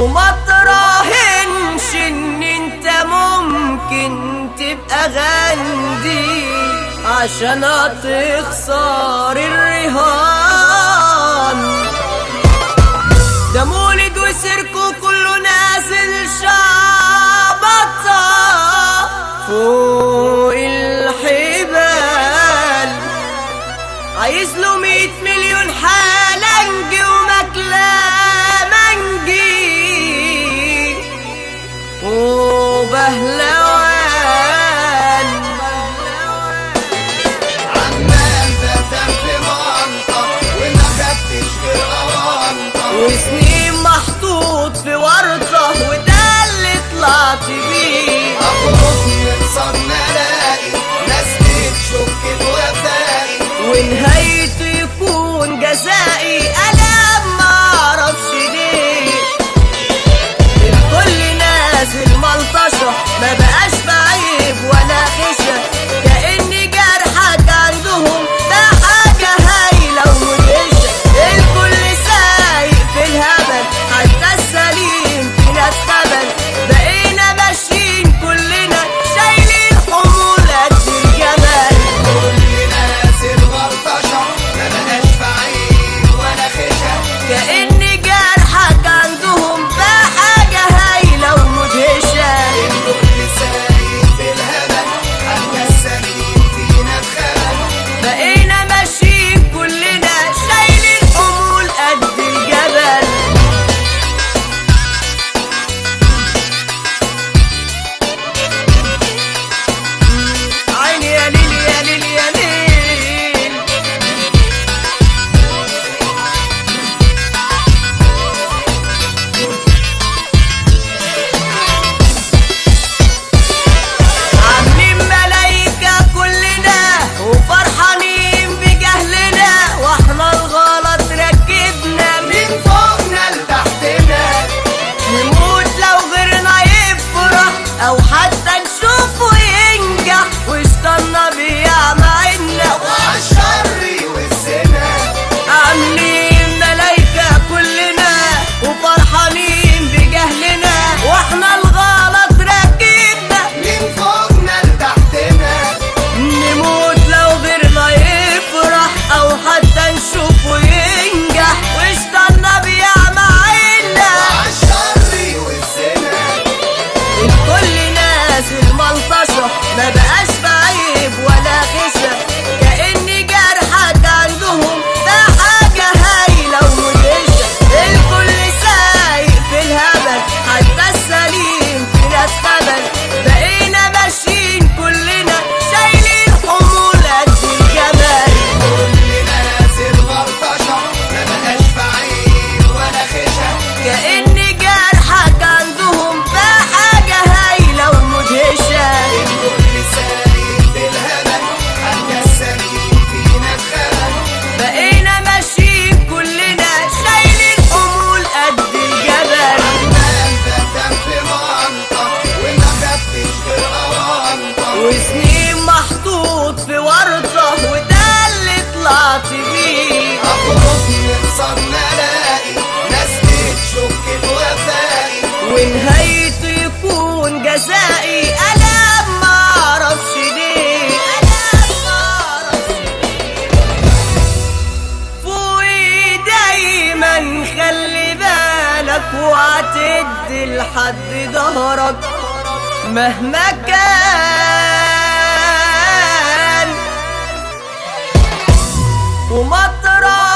ومطرحنش ان انت ممكن تبقى غندي عشان هتخسر وسنين محطوط في ورد how hard وهتدي لحد ظهرك مهما كان. ومطرح